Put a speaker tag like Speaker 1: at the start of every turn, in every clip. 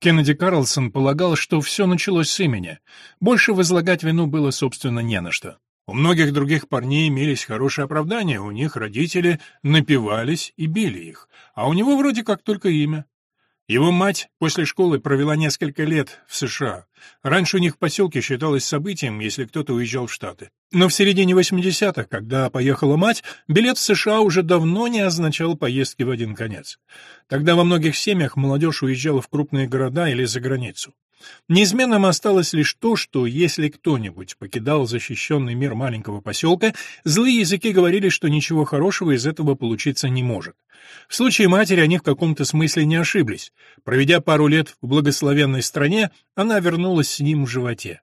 Speaker 1: Кеннеди Карлсон полагал, что все началось с имени. Больше возлагать вину было, собственно, не на что. У многих других парней имелись хорошие оправдания, у них родители напивались и били их, а у него вроде как только имя. Его мать после школы провела несколько лет в США. Раньше у них в поселке считалось событием, если кто-то уезжал в Штаты. Но в середине 80-х, когда поехала мать, билет в США уже давно не означал поездки в один конец. Тогда во многих семьях молодежь уезжала в крупные города или за границу. Неизменным осталось лишь то, что если кто-нибудь покидал защищенный мир маленького поселка, злые языки говорили, что ничего хорошего из этого получиться не может. В случае матери они в каком-то смысле не ошиблись. Проведя пару лет в благословенной стране, она вернулась с ним в животе.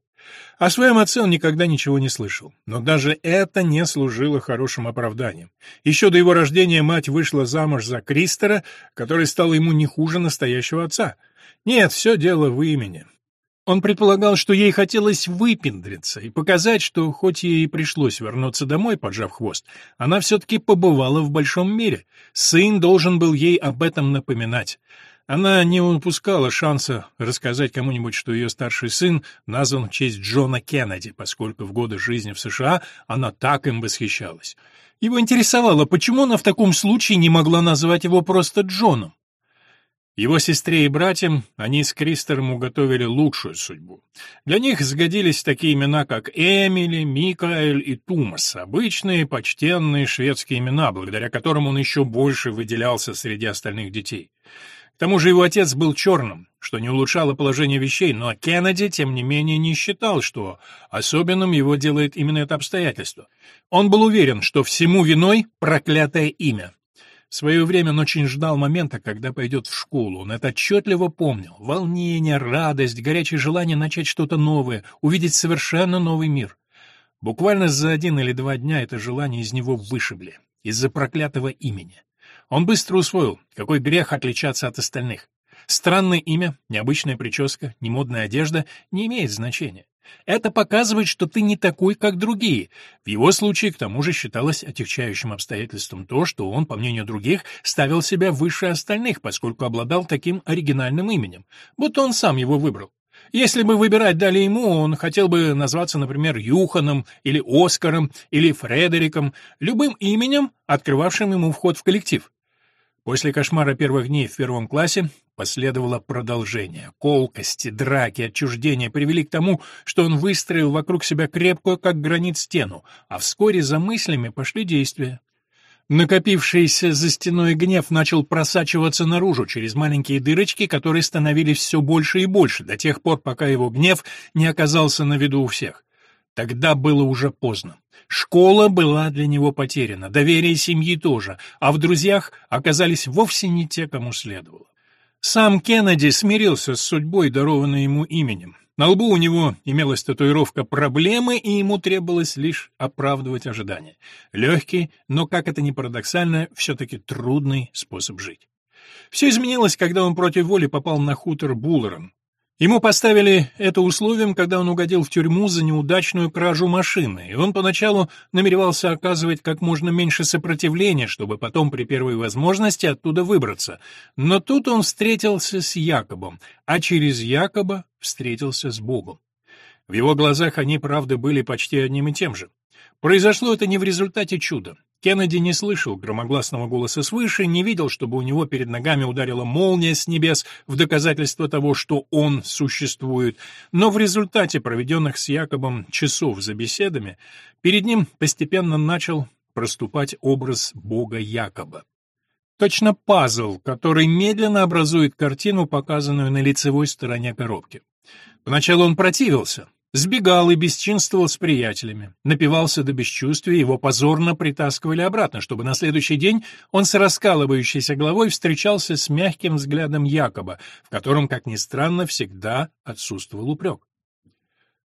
Speaker 1: О своем отце он никогда ничего не слышал, но даже это не служило хорошим оправданием. Еще до его рождения мать вышла замуж за Кристера, который стал ему не хуже настоящего отца. Нет, все дело в имени. Он предполагал, что ей хотелось выпендриться и показать, что хоть ей и пришлось вернуться домой, поджав хвост, она все-таки побывала в большом мире. Сын должен был ей об этом напоминать. Она не упускала шанса рассказать кому-нибудь, что ее старший сын назван в честь Джона Кеннеди, поскольку в годы жизни в США она так им восхищалась. Его интересовало, почему она в таком случае не могла назвать его просто Джоном. Его сестре и братьям они с Кристером уготовили лучшую судьбу. Для них сгодились такие имена, как Эмили, Микаэль и Тумас, обычные почтенные шведские имена, благодаря которым он еще больше выделялся среди остальных детей. К тому же его отец был черным, что не улучшало положение вещей, но Кеннеди, тем не менее, не считал, что особенным его делает именно это обстоятельство. Он был уверен, что всему виной проклятое имя. В свое время он очень ждал момента, когда пойдет в школу. Он это отчетливо помнил. Волнение, радость, горячее желание начать что-то новое, увидеть совершенно новый мир. Буквально за один или два дня это желание из него вышибли. Из-за проклятого имени. Он быстро усвоил, какой грех отличаться от остальных. Странное имя, необычная прическа, немодная одежда не имеет значения. Это показывает, что ты не такой, как другие. В его случае, к тому же, считалось отягчающим обстоятельством то, что он, по мнению других, ставил себя выше остальных, поскольку обладал таким оригинальным именем, будто он сам его выбрал. Если бы выбирать дали ему, он хотел бы назваться, например, Юханом или Оскаром или Фредериком, любым именем, открывавшим ему вход в коллектив. После кошмара первых дней в первом классе последовало продолжение. Колкости, драки, отчуждения привели к тому, что он выстроил вокруг себя крепкую, как гранит, стену, а вскоре за мыслями пошли действия. Накопившийся за стеной гнев начал просачиваться наружу через маленькие дырочки, которые становились все больше и больше, до тех пор, пока его гнев не оказался на виду у всех. Тогда было уже поздно. Школа была для него потеряна, доверие семьи тоже, а в друзьях оказались вовсе не те, кому следовало. Сам Кеннеди смирился с судьбой, дарованной ему именем. На лбу у него имелась татуировка проблемы, и ему требовалось лишь оправдывать ожидания. Легкий, но, как это ни парадоксально, все-таки трудный способ жить. Все изменилось, когда он против воли попал на хутор Буллером, Ему поставили это условием, когда он угодил в тюрьму за неудачную кражу машины, и он поначалу намеревался оказывать как можно меньше сопротивления, чтобы потом при первой возможности оттуда выбраться. Но тут он встретился с Якобом, а через Якоба встретился с Богом. В его глазах они, правда, были почти одним и тем же. Произошло это не в результате чуда. Кеннеди не слышал громогласного голоса свыше, не видел, чтобы у него перед ногами ударила молния с небес в доказательство того, что он существует, но в результате проведенных с Якобом часов за беседами перед ним постепенно начал проступать образ бога Якоба. Точно пазл, который медленно образует картину, показанную на лицевой стороне коробки. Поначалу он противился, Сбегал и бесчинствовал с приятелями. Напивался до бесчувствия, его позорно притаскивали обратно, чтобы на следующий день он с раскалывающейся головой встречался с мягким взглядом Якоба, в котором, как ни странно, всегда отсутствовал упрек.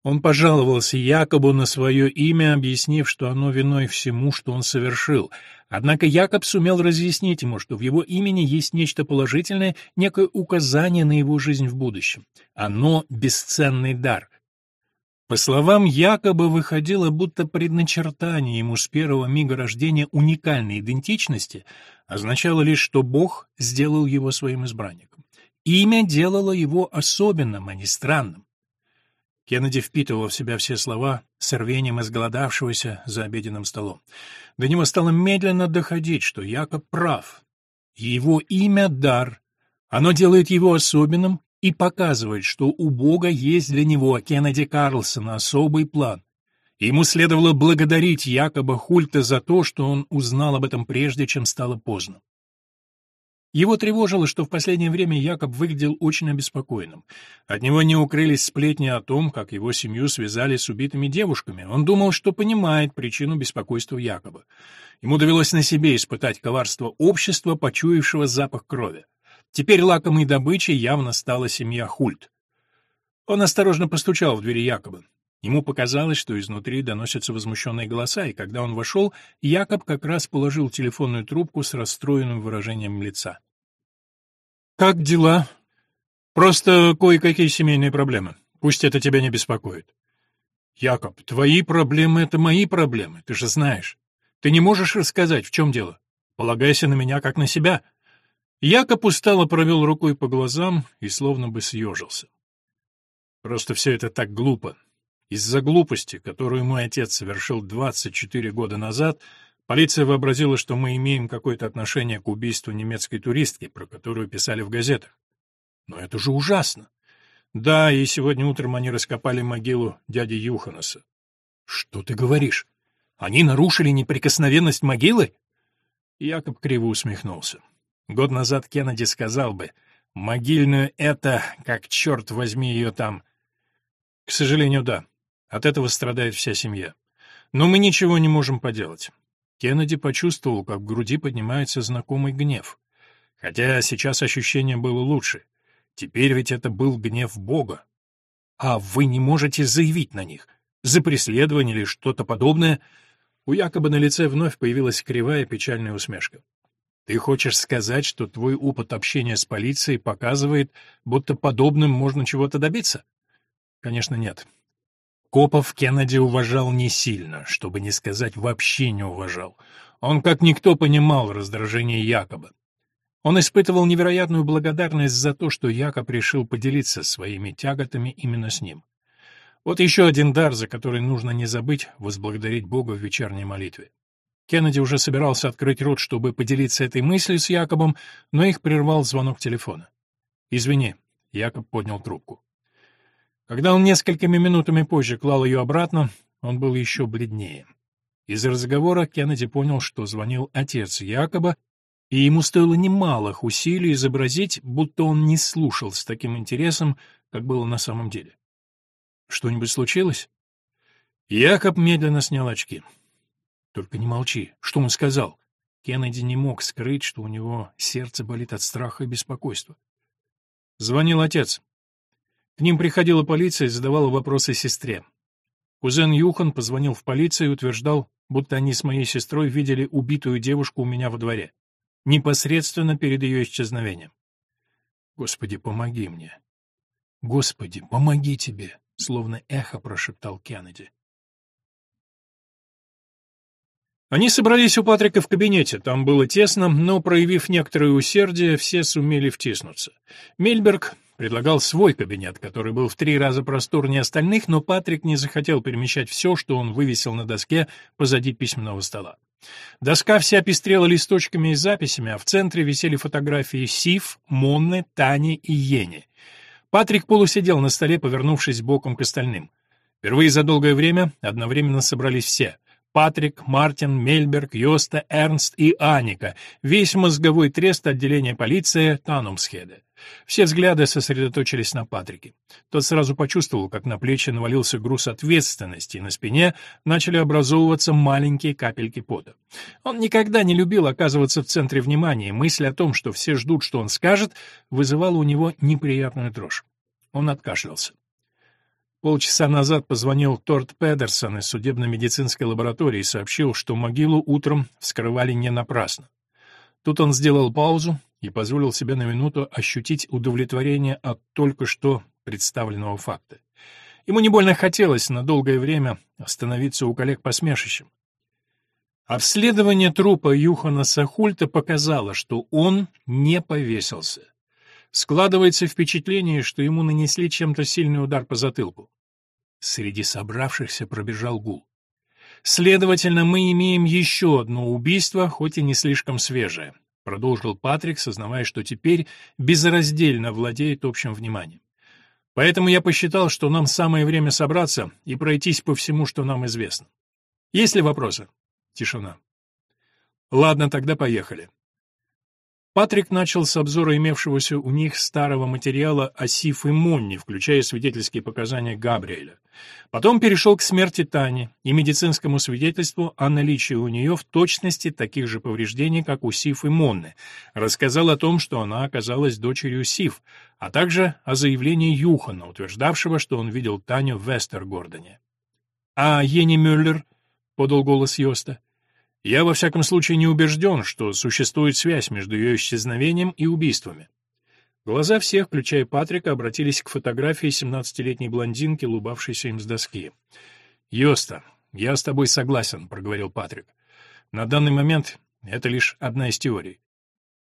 Speaker 1: Он пожаловался Якобу на свое имя, объяснив, что оно виной всему, что он совершил. Однако Якоб сумел разъяснить ему, что в его имени есть нечто положительное, некое указание на его жизнь в будущем. Оно — бесценный дар — по словам якобы выходило, будто предначертание ему с первого мига рождения уникальной идентичности означало лишь, что Бог сделал его своим избранником. Имя делало его особенным, а не странным. Кеннеди впитывал в себя все слова с рвением изголодавшегося за обеденным столом. До него стало медленно доходить, что Якоб прав. Его имя — дар. Оно делает его особенным и показывает, что у Бога есть для него, Кеннеди Карлсона, особый план. Ему следовало благодарить Якоба Хульта за то, что он узнал об этом прежде, чем стало поздно. Его тревожило, что в последнее время Якоб выглядел очень обеспокоенным. От него не укрылись сплетни о том, как его семью связали с убитыми девушками. Он думал, что понимает причину беспокойства Якоба. Ему довелось на себе испытать коварство общества, почуявшего запах крови. Теперь лакомой добычей явно стала семья Хульт. Он осторожно постучал в двери Якоба. Ему показалось, что изнутри доносятся возмущенные голоса, и когда он вошел, Якоб как раз положил телефонную трубку с расстроенным выражением лица. «Как дела?» «Просто кое-какие семейные проблемы. Пусть это тебя не беспокоит». «Якоб, твои проблемы — это мои проблемы, ты же знаешь. Ты не можешь рассказать, в чем дело. Полагайся на меня, как на себя». Якоб устало провел рукой по глазам и словно бы съежился. «Просто все это так глупо. Из-за глупости, которую мой отец совершил 24 года назад, полиция вообразила, что мы имеем какое-то отношение к убийству немецкой туристки, про которую писали в газетах. Но это же ужасно. Да, и сегодня утром они раскопали могилу дяди Юханаса. Что ты говоришь? Они нарушили неприкосновенность могилы? Якоб криво усмехнулся. Год назад Кеннеди сказал бы, могильную это, как черт возьми ее там. К сожалению, да. От этого страдает вся семья. Но мы ничего не можем поделать. Кеннеди почувствовал, как в груди поднимается знакомый гнев. Хотя сейчас ощущение было лучше. Теперь ведь это был гнев Бога. А вы не можете заявить на них? За преследование или что-то подобное? У Якоба на лице вновь появилась кривая печальная усмешка. Ты хочешь сказать, что твой опыт общения с полицией показывает, будто подобным можно чего-то добиться? Конечно, нет. Копов Кеннеди уважал не сильно, чтобы не сказать вообще не уважал. Он как никто понимал раздражение Якоба. Он испытывал невероятную благодарность за то, что Якоб решил поделиться своими тяготами именно с ним. Вот еще один дар, за который нужно не забыть возблагодарить Бога в вечерней молитве. Кеннеди уже собирался открыть рот, чтобы поделиться этой мыслью с Якобом, но их прервал звонок телефона. «Извини», — Якоб поднял трубку. Когда он несколькими минутами позже клал ее обратно, он был еще бледнее. Из разговора Кеннеди понял, что звонил отец Якоба, и ему стоило немалых усилий изобразить, будто он не слушал с таким интересом, как было на самом деле. «Что-нибудь случилось?» Якоб медленно снял очки. «Только не молчи. Что он сказал?» Кеннеди не мог скрыть, что у него сердце болит от страха и беспокойства. Звонил отец. К ним приходила полиция и задавала вопросы сестре. Кузен Юхан позвонил в полицию и утверждал, будто они с моей сестрой видели убитую девушку у меня во дворе, непосредственно перед ее исчезновением. Господи, помоги мне. Господи, помоги тебе, словно эхо прошептал Кеннеди. Они собрались у Патрика в кабинете, там было тесно, но, проявив некоторое усердие, все сумели втиснуться. Мельберг предлагал свой кабинет, который был в три раза просторнее остальных, но Патрик не захотел перемещать все, что он вывесил на доске позади письменного стола. Доска вся пестрела листочками и записями, а в центре висели фотографии Сив, Монны, Тани и Ени. Патрик полусидел на столе, повернувшись боком к остальным. Впервые за долгое время одновременно собрались все — Патрик, Мартин, Мельберг, Йоста, Эрнст и Аника, весь мозговой трест отделения полиции Танумсхеда. Все взгляды сосредоточились на Патрике. Тот сразу почувствовал, как на плечи навалился груз ответственности, и на спине начали образовываться маленькие капельки пота. Он никогда не любил оказываться в центре внимания, мысль о том, что все ждут, что он скажет, вызывала у него неприятную дрожь. Он откашлялся. Полчаса назад позвонил Торт Педерсон из судебно-медицинской лаборатории и сообщил, что могилу утром вскрывали не напрасно. Тут он сделал паузу и позволил себе на минуту ощутить удовлетворение от только что представленного факта. Ему не больно хотелось на долгое время остановиться у коллег посмешищем. Обследование трупа Юхана Сахульта показало, что он не повесился. Складывается впечатление, что ему нанесли чем-то сильный удар по затылку. Среди собравшихся пробежал гул. Следовательно, мы имеем еще одно убийство, хоть и не слишком свежее, продолжил Патрик, сознавая, что теперь безраздельно владеет общим вниманием. Поэтому я посчитал, что нам самое время собраться и пройтись по всему, что нам известно. Есть ли вопросы? Тишина. Ладно, тогда поехали. Патрик начал с обзора имевшегося у них старого материала о Сиф и Монни, включая свидетельские показания Габриэля. Потом перешел к смерти Тани и медицинскому свидетельству о наличии у нее в точности таких же повреждений, как у Сиф и Монны. Рассказал о том, что она оказалась дочерью Сиф, а также о заявлении Юхана, утверждавшего, что он видел Таню в Вестергордоне. «А Ени Мюллер?» — подал голос Йоста. Я, во всяком случае, не убежден, что существует связь между ее исчезновением и убийствами. Глаза всех, включая Патрика, обратились к фотографии 17-летней блондинки, лубавшейся им с доски. «Йоста, я с тобой согласен», — проговорил Патрик. «На данный момент это лишь одна из теорий.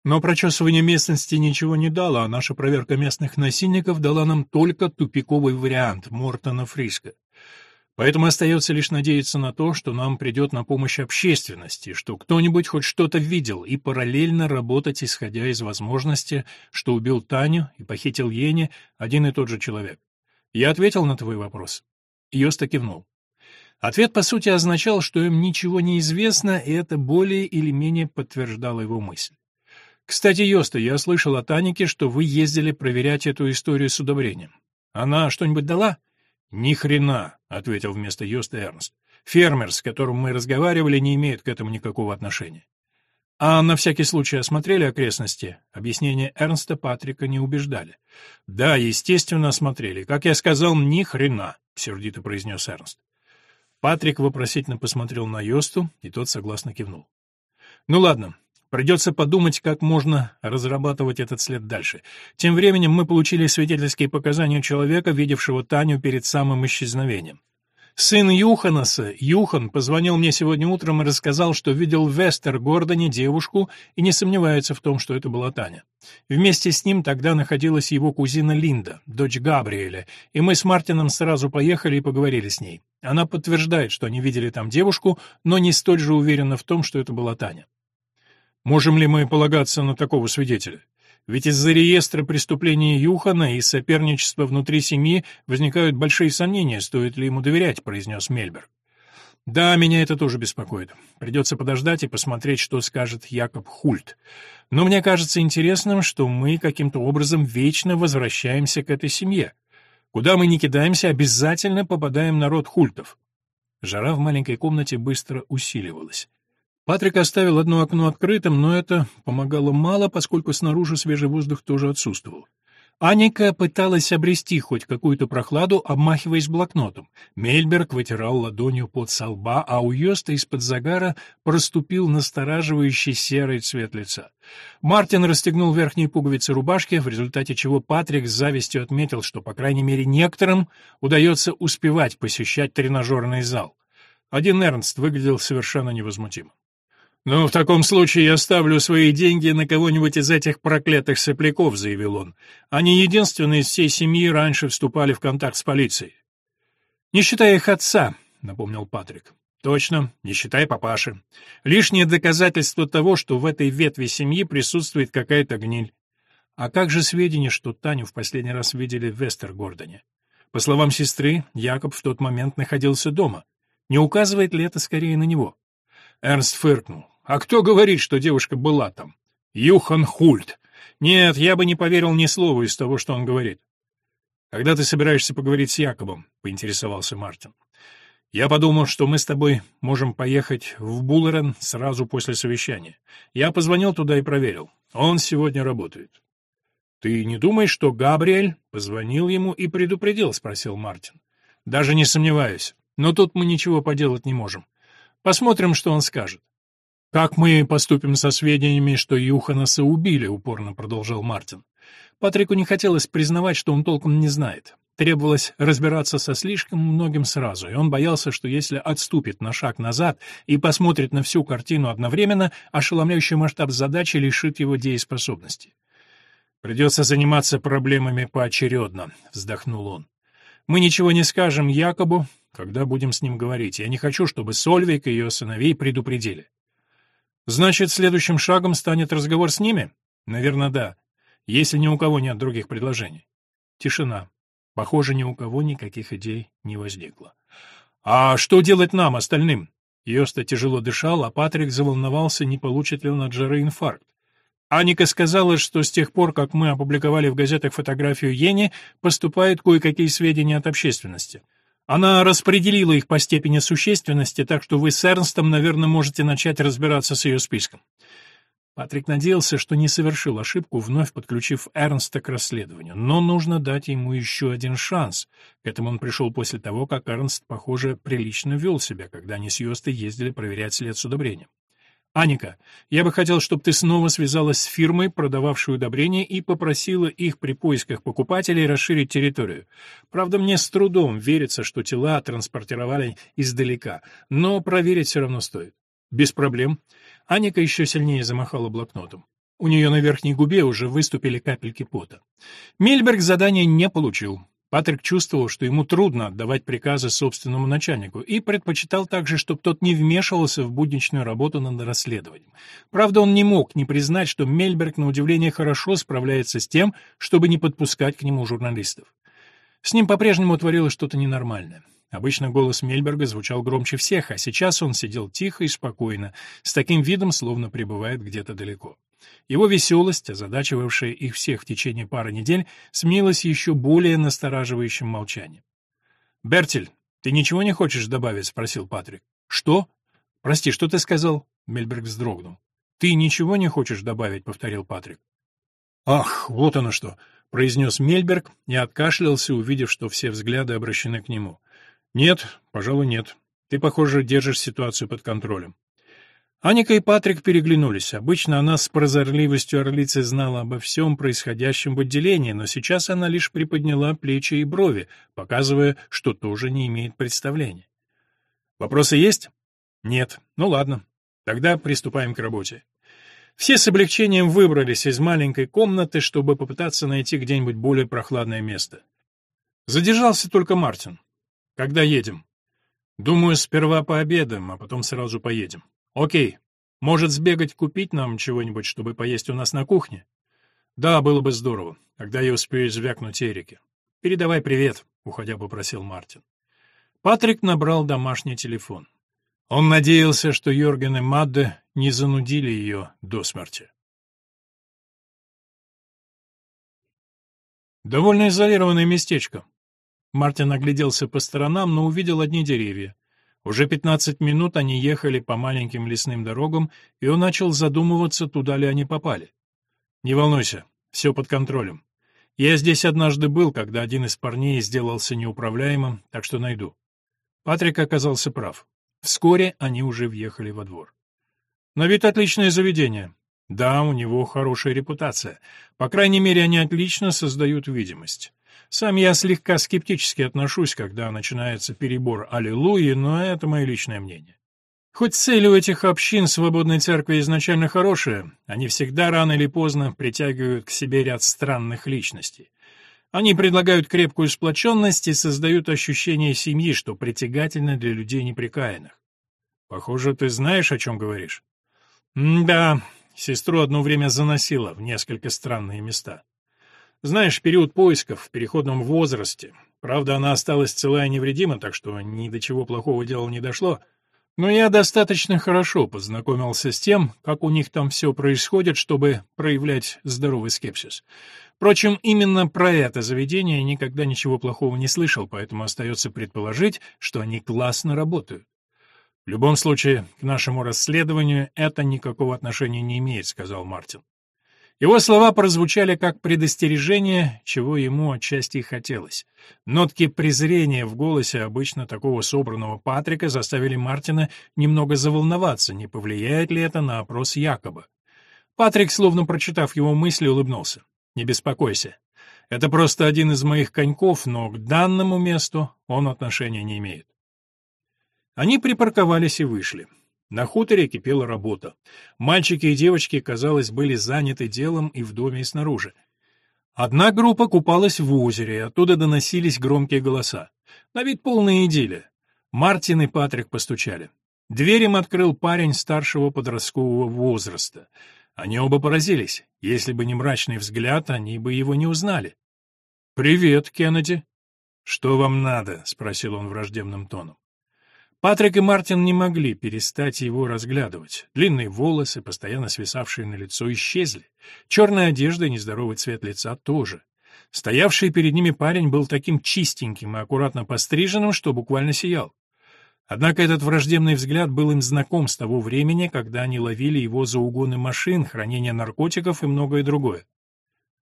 Speaker 1: Но прочесывание местности ничего не дало, а наша проверка местных насильников дала нам только тупиковый вариант Мортона Фриска. Поэтому остается лишь надеяться на то, что нам придет на помощь общественности, что кто-нибудь хоть что-то видел, и параллельно работать, исходя из возможности, что убил Таню и похитил Ени один и тот же человек. Я ответил на твой вопрос. Йоста кивнул. Ответ, по сути, означал, что им ничего не известно, и это более или менее подтверждало его мысль. Кстати, Йоста, я слышал от Аники, что вы ездили проверять эту историю с удобрением. Она что-нибудь дала? Ни хрена, ответил вместо Йоста Эрнст. Фермер, с которым мы разговаривали, не имеет к этому никакого отношения. А на всякий случай осмотрели окрестности? Объяснения Эрнста Патрика не убеждали. Да, естественно, осмотрели. Как я сказал, ни хрена, сердито произнес Эрнст. Патрик вопросительно посмотрел на Йосту, и тот согласно кивнул. Ну ладно, Придется подумать, как можно разрабатывать этот след дальше. Тем временем мы получили свидетельские показания человека, видевшего Таню перед самым исчезновением. Сын Юханаса, Юхан, позвонил мне сегодня утром и рассказал, что видел в Вестер-Гордоне девушку и не сомневается в том, что это была Таня. Вместе с ним тогда находилась его кузина Линда, дочь Габриэля, и мы с Мартином сразу поехали и поговорили с ней. Она подтверждает, что они видели там девушку, но не столь же уверена в том, что это была Таня. Можем ли мы полагаться на такого свидетеля? Ведь из-за реестра преступлений Юхана и соперничества внутри семьи возникают большие сомнения, стоит ли ему доверять, произнес Мельберг. Да, меня это тоже беспокоит. Придется подождать и посмотреть, что скажет Якоб Хульт. Но мне кажется интересным, что мы каким-то образом вечно возвращаемся к этой семье. Куда мы ни кидаемся, обязательно попадаем на род Хультов. Жара в маленькой комнате быстро усиливалась. Патрик оставил одно окно открытым, но это помогало мало, поскольку снаружи свежий воздух тоже отсутствовал. Аника пыталась обрести хоть какую-то прохладу, обмахиваясь блокнотом. Мельберг вытирал ладонью под со лба, а у Йоста из-под загара проступил настораживающий серый цвет лица. Мартин расстегнул верхние пуговицы рубашки, в результате чего Патрик с завистью отметил, что, по крайней мере, некоторым удается успевать посещать тренажерный зал. Один Эрнст выглядел совершенно невозмутимым. «Ну, в таком случае я ставлю свои деньги на кого-нибудь из этих проклятых сопляков», — заявил он. «Они единственные из всей семьи раньше вступали в контакт с полицией». «Не считая их отца», — напомнил Патрик. «Точно, не считая папаши. Лишнее доказательство того, что в этой ветви семьи присутствует какая-то гниль. А как же сведения, что Таню в последний раз видели в Вестергордоне? По словам сестры, Якоб в тот момент находился дома. Не указывает ли это скорее на него?» Эрнст фыркнул. А кто говорит, что девушка была там? Юхан Хульт. Нет, я бы не поверил ни слова из того, что он говорит. Когда ты собираешься поговорить с Якобом? поинтересовался Мартин. Я подумал, что мы с тобой можем поехать в Буллерен сразу после совещания. Я позвонил туда и проверил. Он сегодня работает. Ты не думаешь, что Габриэль позвонил ему и предупредил, спросил Мартин. Даже не сомневаюсь. Но тут мы ничего поделать не можем. Посмотрим, что он скажет. «Как мы поступим со сведениями, что Юханаса убили?» — упорно продолжал Мартин. Патрику не хотелось признавать, что он толком не знает. Требовалось разбираться со слишком многим сразу, и он боялся, что если отступит на шаг назад и посмотрит на всю картину одновременно, ошеломляющий масштаб задачи лишит его дееспособности. Придется заниматься проблемами поочередно, вздохнул он. Мы ничего не скажем Якобу, когда будем с ним говорить. Я не хочу, чтобы Сольвик и ее сыновей предупредили. Значит, следующим шагом станет разговор с ними? Наверное, да. Если ни у кого нет других предложений. Тишина. Похоже, ни у кого никаких идей не возникло. А что делать нам, остальным? Йоста тяжело дышал, а Патрик заволновался, не получит ли он от жары инфаркт. Аника сказала, что с тех пор, как мы опубликовали в газетах фотографию Йенни, поступают кое-какие сведения от общественности. Она распределила их по степени существенности, так что вы с Эрнстом, наверное, можете начать разбираться с ее списком. Патрик надеялся, что не совершил ошибку, вновь подключив Эрнста к расследованию, но нужно дать ему еще один шанс. К этому он пришел после того, как Эрнст, похоже, прилично вел себя, когда они с Йостой ездили проверять след с удобрением. «Аника, я бы хотел, чтобы ты снова связалась с фирмой, продававшей удобрения, и попросила их при поисках покупателей расширить территорию. Правда, мне с трудом верится, что тела транспортировали издалека, но проверить все равно стоит». «Без проблем». Аника еще сильнее замахала блокнотом. У нее на верхней губе уже выступили капельки пота. Мельберг задание не получил. Патрик чувствовал, что ему трудно отдавать приказы собственному начальнику, и предпочитал также, чтобы тот не вмешивался в будничную работу над расследованием. Правда, он не мог не признать, что Мельберг, на удивление, хорошо справляется с тем, чтобы не подпускать к нему журналистов. С ним по-прежнему творилось что-то ненормальное. Обычно голос Мельберга звучал громче всех, а сейчас он сидел тихо и спокойно, с таким видом, словно пребывает где-то далеко. Его веселость, озадачивавшая их всех в течение пары недель, сменилась еще более настораживающим молчанием. «Бертель, ты ничего не хочешь добавить?» — спросил Патрик. «Что? Прости, что ты сказал?» — Мельберг вздрогнул. «Ты ничего не хочешь добавить?» — повторил Патрик. «Ах, вот оно что!» — произнес Мельберг и откашлялся, увидев, что все взгляды обращены к нему. «Нет, пожалуй, нет. Ты, похоже, держишь ситуацию под контролем». Аника и Патрик переглянулись. Обычно она с прозорливостью орлицы знала обо всем происходящем в отделении, но сейчас она лишь приподняла плечи и брови, показывая, что тоже не имеет представления. «Вопросы есть?» «Нет. Ну ладно. Тогда приступаем к работе». Все с облегчением выбрались из маленькой комнаты, чтобы попытаться найти где-нибудь более прохладное место. Задержался только Мартин. Когда едем? Думаю, сперва пообедаем, а потом сразу поедем. Окей. Может, сбегать купить нам чего-нибудь, чтобы поесть у нас на кухне? Да, было бы здорово. Тогда я успею звякнуть Эрике. Передавай привет, уходя попросил Мартин. Патрик набрал домашний телефон. Он надеялся, что Йорген и Мадде не занудили ее до смерти. Довольно изолированное местечко. Мартин огляделся по сторонам, но увидел одни деревья. Уже пятнадцать минут они ехали по маленьким лесным дорогам, и он начал задумываться, туда ли они попали. «Не волнуйся, все под контролем. Я здесь однажды был, когда один из парней сделался неуправляемым, так что найду». Патрик оказался прав. Вскоре они уже въехали во двор. «На вид отличное заведение. Да, у него хорошая репутация. По крайней мере, они отлично создают видимость. Сам я слегка скептически отношусь, когда начинается перебор аллилуйи, но это мое личное мнение. Хоть цель у этих общин свободной церкви изначально хорошая, они всегда рано или поздно притягивают к себе ряд странных личностей. Они предлагают крепкую сплоченность и создают ощущение семьи, что притягательно для людей неприкаянных. Похоже, ты знаешь, о чем говоришь. М да, сестру одно время заносило в несколько странные места. Знаешь, период поисков в переходном возрасте. Правда, она осталась целая и невредима, так что ни до чего плохого дела не дошло. Но я достаточно хорошо познакомился с тем, как у них там все происходит, чтобы проявлять здоровый скепсис. Впрочем, именно про это заведение я никогда ничего плохого не слышал, поэтому остается предположить, что они классно работают. В любом случае, к нашему расследованию это никакого отношения не имеет, сказал Мартин. Его слова прозвучали как предостережение, чего ему отчасти и хотелось. Нотки презрения в голосе обычно такого собранного Патрика заставили Мартина немного заволноваться, не повлияет ли это на опрос Якоба. Патрик, словно прочитав его мысли, улыбнулся. «Не беспокойся. Это просто один из моих коньков, но к данному месту он отношения не имеет». Они припарковались и вышли. На хуторе кипела работа. Мальчики и девочки, казалось, были заняты делом и в доме, и снаружи. Одна группа купалась в озере, и оттуда доносились громкие голоса. На вид полная идиллия. Мартин и Патрик постучали. Дверь им открыл парень старшего подросткового возраста. Они оба поразились. Если бы не мрачный взгляд, они бы его не узнали. «Привет, Кеннеди». «Что вам надо?» — спросил он враждебным тоном. Патрик и Мартин не могли перестать его разглядывать. Длинные волосы, постоянно свисавшие на лицо, исчезли. Черная одежда и нездоровый цвет лица тоже. Стоявший перед ними парень был таким чистеньким и аккуратно постриженным, что буквально сиял. Однако этот враждебный взгляд был им знаком с того времени, когда они ловили его за угоны машин, хранение наркотиков и многое другое.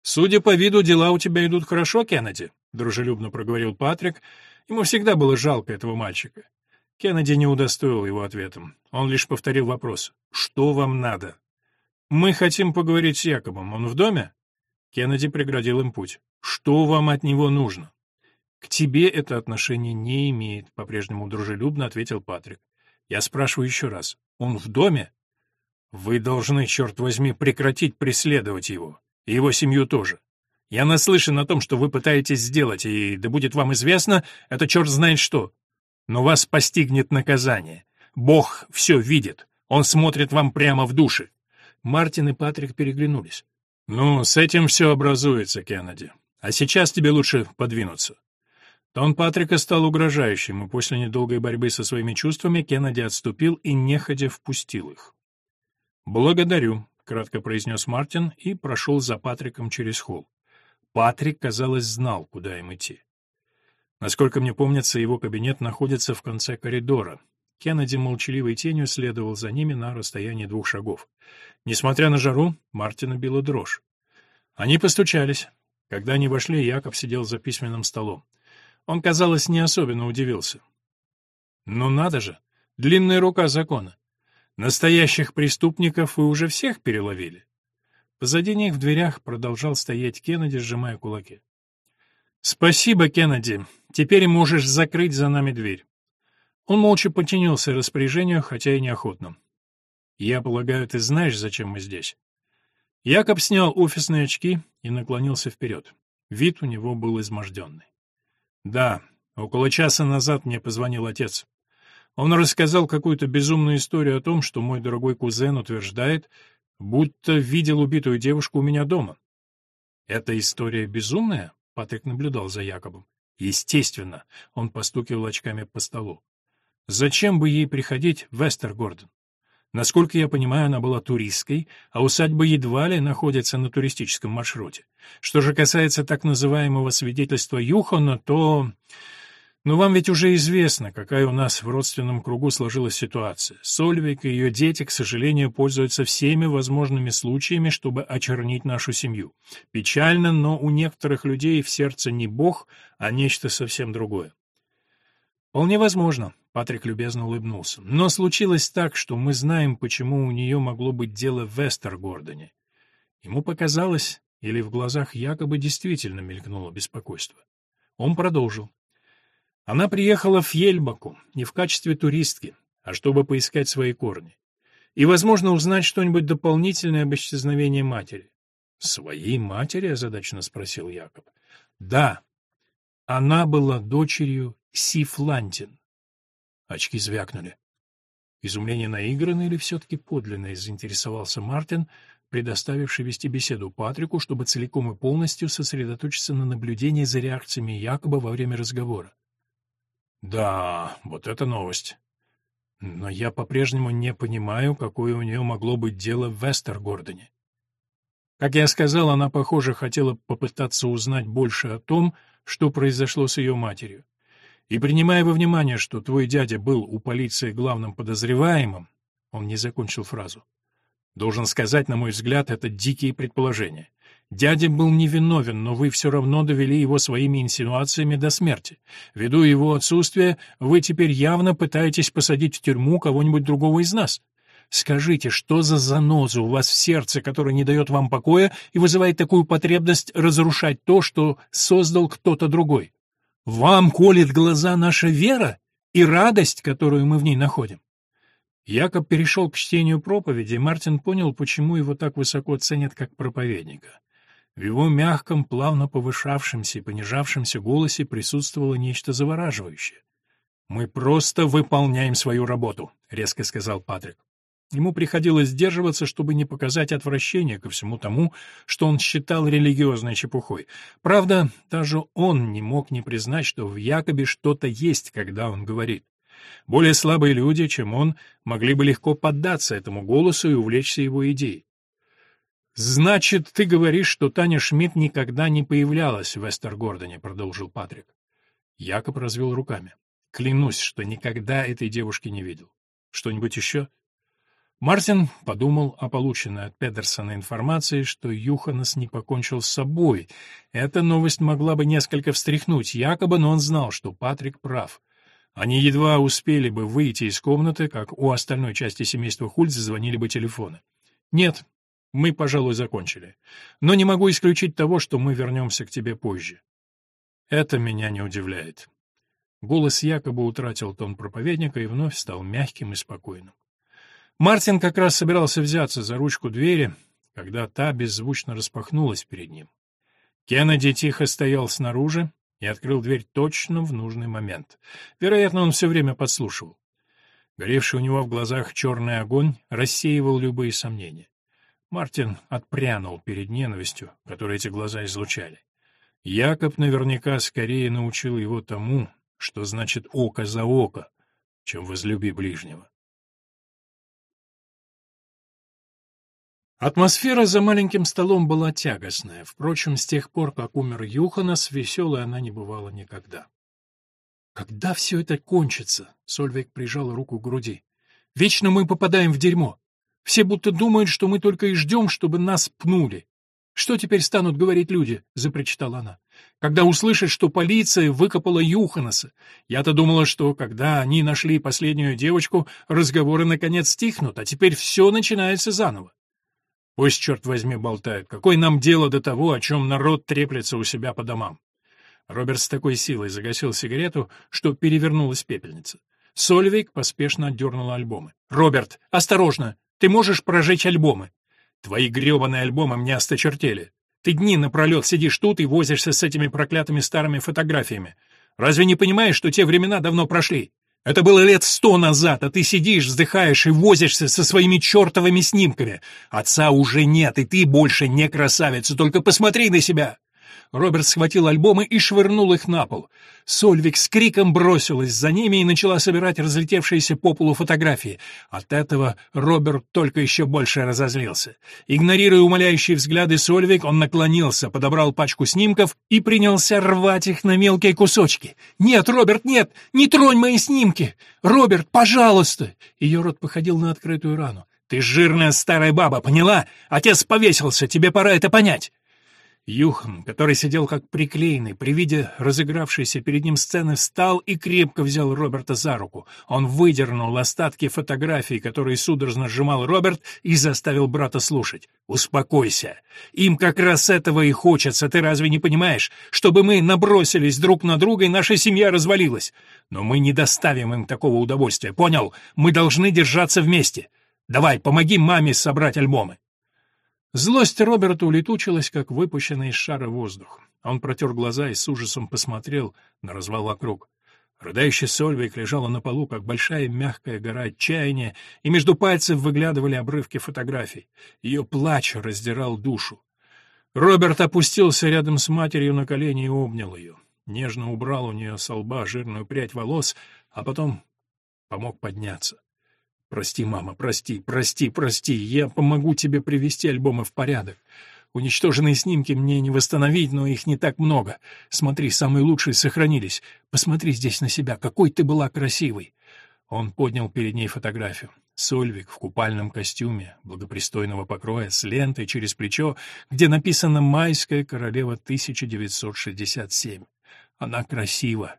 Speaker 1: «Судя по виду, дела у тебя идут хорошо, Кеннеди», — дружелюбно проговорил Патрик. Ему всегда было жалко этого мальчика. Кеннеди не удостоил его ответом. Он лишь повторил вопрос. «Что вам надо?» «Мы хотим поговорить с Якобом. Он в доме?» Кеннеди преградил им путь. «Что вам от него нужно?» «К тебе это отношение не имеет», — по-прежнему дружелюбно ответил Патрик. «Я спрашиваю еще раз. Он в доме?» «Вы должны, черт возьми, прекратить преследовать его. И его семью тоже. Я наслышан о том, что вы пытаетесь сделать, и, да будет вам известно, это черт знает что. Но вас постигнет наказание. Бог все видит. Он смотрит вам прямо в души. Мартин и Патрик переглянулись. «Ну, с этим все образуется, Кеннеди. А сейчас тебе лучше подвинуться». Тон Патрика стал угрожающим, и после недолгой борьбы со своими чувствами Кеннеди отступил и неходя впустил их. «Благодарю», — кратко произнес Мартин и прошел за Патриком через холл. Патрик, казалось, знал, куда им идти. Насколько мне помнится, его кабинет находится в конце коридора. Кеннеди молчаливой тенью следовал за ними на расстоянии двух шагов. Несмотря на жару, Мартина била дрожь. Они постучались. Когда они вошли, Яков сидел за письменным столом. Он, казалось, не особенно удивился. «Ну надо же! Длинная рука закона! Настоящих преступников вы уже всех переловили!» Позади них в дверях продолжал стоять Кеннеди, сжимая кулаки. «Спасибо, Кеннеди. Теперь можешь закрыть за нами дверь». Он молча подчинился распоряжению, хотя и неохотно. «Я полагаю, ты знаешь, зачем мы здесь?» Якоб снял офисные очки и наклонился вперед. Вид у него был изможденный. «Да, около часа назад мне позвонил отец. Он рассказал какую-то безумную историю о том, что мой дорогой кузен утверждает, будто видел убитую девушку у меня дома. Эта история безумная? Патрик наблюдал за Якобом. Естественно, он постукивал очками по столу. Зачем бы ей приходить в Вестергорден? Насколько я понимаю, она была туристской, а усадьба едва ли находится на туристическом маршруте. Что же касается так называемого свидетельства Юхана, то... Но вам ведь уже известно, какая у нас в родственном кругу сложилась ситуация. Сольвик и ее дети, к сожалению, пользуются всеми возможными случаями, чтобы очернить нашу семью. Печально, но у некоторых людей в сердце не Бог, а нечто совсем другое. Вполне возможно, Патрик любезно улыбнулся. Но случилось так, что мы знаем, почему у нее могло быть дело в Вестергордоне. Ему показалось, или в глазах якобы действительно мелькнуло беспокойство. Он продолжил. Она приехала в Ельбаку не в качестве туристки, а чтобы поискать свои корни. И, возможно, узнать что-нибудь дополнительное об исчезновении матери. «Своей матери?» — озадаченно спросил Якоб. «Да. Она была дочерью Сифлантин». Очки звякнули. Изумление наигранное или все-таки подлинное, заинтересовался Мартин, предоставивший вести беседу Патрику, чтобы целиком и полностью сосредоточиться на наблюдении за реакциями Якоба во время разговора. Да, вот это новость. Но я по-прежнему не понимаю, какое у нее могло быть дело в Вестергордоне. Как я сказал, она, похоже, хотела попытаться узнать больше о том, что произошло с ее матерью. И принимая во внимание, что твой дядя был у полиции главным подозреваемым, он не закончил фразу. Должен сказать, на мой взгляд, это дикие предположения. Дядя был невиновен, но вы все равно довели его своими инсинуациями до смерти. Ввиду его отсутствия, вы теперь явно пытаетесь посадить в тюрьму кого-нибудь другого из нас. Скажите, что за заноза у вас в сердце, которая не дает вам покоя и вызывает такую потребность разрушать то, что создал кто-то другой? Вам колет глаза наша вера и радость, которую мы в ней находим. Якоб перешел к чтению проповеди, и Мартин понял, почему его так высоко ценят как проповедника. В его мягком, плавно повышавшемся и понижавшемся голосе присутствовало нечто завораживающее. «Мы просто выполняем свою работу», — резко сказал Патрик. Ему приходилось сдерживаться, чтобы не показать отвращение ко всему тому, что он считал религиозной чепухой. Правда, даже он не мог не признать, что в Якобе что-то есть, когда он говорит. Более слабые люди, чем он, могли бы легко поддаться этому голосу и увлечься его идеей. «Значит, ты говоришь, что Таня Шмидт никогда не появлялась в Эстергордоне», — продолжил Патрик. Якоб развел руками. «Клянусь, что никогда этой девушки не видел. Что-нибудь еще?» Мартин подумал о полученной от Педерсона информации, что Юханас не покончил с собой. Эта новость могла бы несколько встряхнуть якобы, но он знал, что Патрик прав. Они едва успели бы выйти из комнаты, как у остальной части семейства Хульт зазвонили бы телефоны. «Нет, мы, пожалуй, закончили. Но не могу исключить того, что мы вернемся к тебе позже». «Это меня не удивляет». Голос якобы утратил тон проповедника и вновь стал мягким и спокойным. Мартин как раз собирался взяться за ручку двери, когда та беззвучно распахнулась перед ним. Кеннеди тихо стоял снаружи и открыл дверь точно в нужный момент. Вероятно, он все время подслушивал. Горевший у него в глазах черный огонь рассеивал любые сомнения. Мартин отпрянул перед ненавистью, которую эти глаза излучали. Якоб наверняка скорее научил его тому, что значит око за око, чем возлюби ближнего. Атмосфера за маленьким столом была тягостная. Впрочем, с тех пор, как умер Юханас, веселой она не бывала никогда. «Когда все это кончится?» — Сольвейк прижал руку к груди. «Вечно мы попадаем в дерьмо. Все будто думают, что мы только и ждем, чтобы нас пнули. Что теперь станут говорить люди?» — запричитала она. «Когда услышат, что полиция выкопала Юханаса. Я-то думала, что, когда они нашли последнюю девочку, разговоры наконец стихнут, а теперь все начинается заново. Пусть, черт возьми, болтают. Какое нам дело до того, о чем народ треплется у себя по домам? Роберт с такой силой загасил сигарету, что перевернулась пепельница. Сольвейк поспешно отдернула альбомы. «Роберт, осторожно! Ты можешь прожечь альбомы!» «Твои гребаные альбомы мне осточертели. Ты дни напролет сидишь тут и возишься с этими проклятыми старыми фотографиями. Разве не понимаешь, что те времена давно прошли? Это было лет сто назад, а ты сидишь, вздыхаешь и возишься со своими чертовыми снимками. Отца уже нет, и ты больше не красавица, только посмотри на себя!» Роберт схватил альбомы и швырнул их на пол. Сольвик с криком бросилась за ними и начала собирать разлетевшиеся по полу фотографии. От этого Роберт только еще больше разозлился. Игнорируя умоляющие взгляды Сольвик, он наклонился, подобрал пачку снимков и принялся рвать их на мелкие кусочки. «Нет, Роберт, нет! Не тронь мои снимки! Роберт, пожалуйста!» Ее рот походил на открытую рану. «Ты жирная старая баба, поняла? Отец повесился, тебе пора это понять!» Юхан, который сидел как приклеенный, при виде разыгравшейся перед ним сцены, встал и крепко взял Роберта за руку. Он выдернул остатки фотографий, которые судорожно сжимал Роберт, и заставил брата слушать. «Успокойся. Им как раз этого и хочется, ты разве не понимаешь? Чтобы мы набросились друг на друга, и наша семья развалилась. Но мы не доставим им такого удовольствия, понял? Мы должны держаться вместе. Давай, помоги маме собрать альбомы». Злость Роберта улетучилась, как выпущенный из шара воздух. Он протер глаза и с ужасом посмотрел на развал вокруг. Рыдающая Сольвейк лежала на полу, как большая мягкая гора отчаяния, и между пальцев выглядывали обрывки фотографий. Ее плач раздирал душу. Роберт опустился рядом с матерью на колени и обнял ее. Нежно убрал у нее со лба жирную прядь волос, а потом помог подняться. Прости, мама, прости, прости, прости. Я помогу тебе привести альбомы в порядок. Уничтоженные снимки мне не восстановить, но их не так много. Смотри, самые лучшие сохранились. Посмотри здесь на себя, какой ты была красивой. Он поднял перед ней фотографию. Сольвик в купальном костюме, благопристойного покроя, с лентой через плечо, где написано «Майская королева 1967». Она красива.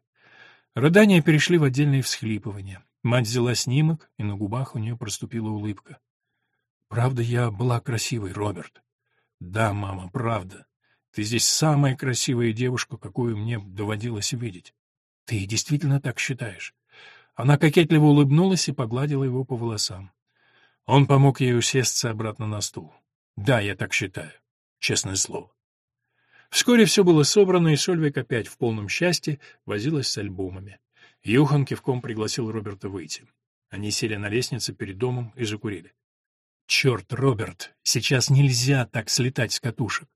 Speaker 1: Рыдания перешли в отдельные всхлипывания. Мать взяла снимок, и на губах у нее проступила улыбка. «Правда, я была красивой, Роберт?» «Да, мама, правда. Ты здесь самая красивая девушка, какую мне доводилось видеть. Ты действительно так считаешь?» Она кокетливо улыбнулась и погладила его по волосам. Он помог ей усесться обратно на стул. «Да, я так считаю. Честное слово». Вскоре все было собрано, и Сольвик опять в полном счастье возилась с альбомами. Юхан кивком пригласил Роберта выйти. Они сели на лестнице перед домом и закурили. «Черт, Роберт, сейчас нельзя так слетать с катушек!»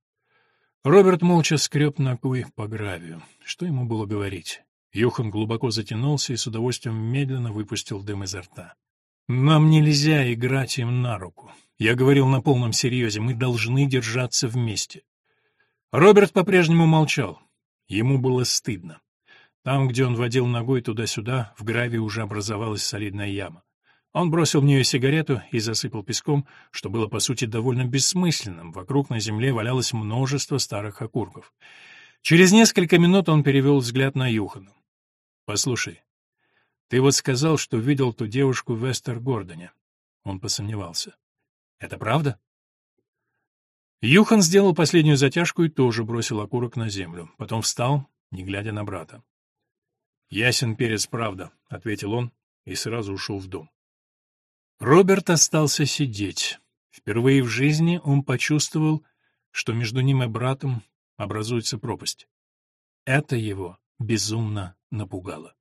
Speaker 1: Роберт молча скреб ногой по гравию. Что ему было говорить? Юхан глубоко затянулся и с удовольствием медленно выпустил дым изо рта. «Нам нельзя играть им на руку. Я говорил на полном серьезе, мы должны держаться вместе». Роберт по-прежнему молчал. Ему было стыдно. Там, где он водил ногой туда-сюда, в гравии уже образовалась солидная яма. Он бросил в нее сигарету и засыпал песком, что было, по сути, довольно бессмысленным. Вокруг на земле валялось множество старых окурков. Через несколько минут он перевел взгляд на Юхана. «Послушай, ты вот сказал, что видел ту девушку в Вестер-Гордоне». Он посомневался. «Это правда?» Юхан сделал последнюю затяжку и тоже бросил окурок на землю. Потом встал, не глядя на брата. «Ясен перец, правда», — ответил он и сразу ушел в дом. Роберт остался сидеть. Впервые в жизни он почувствовал, что между ним и братом образуется пропасть. Это его безумно напугало.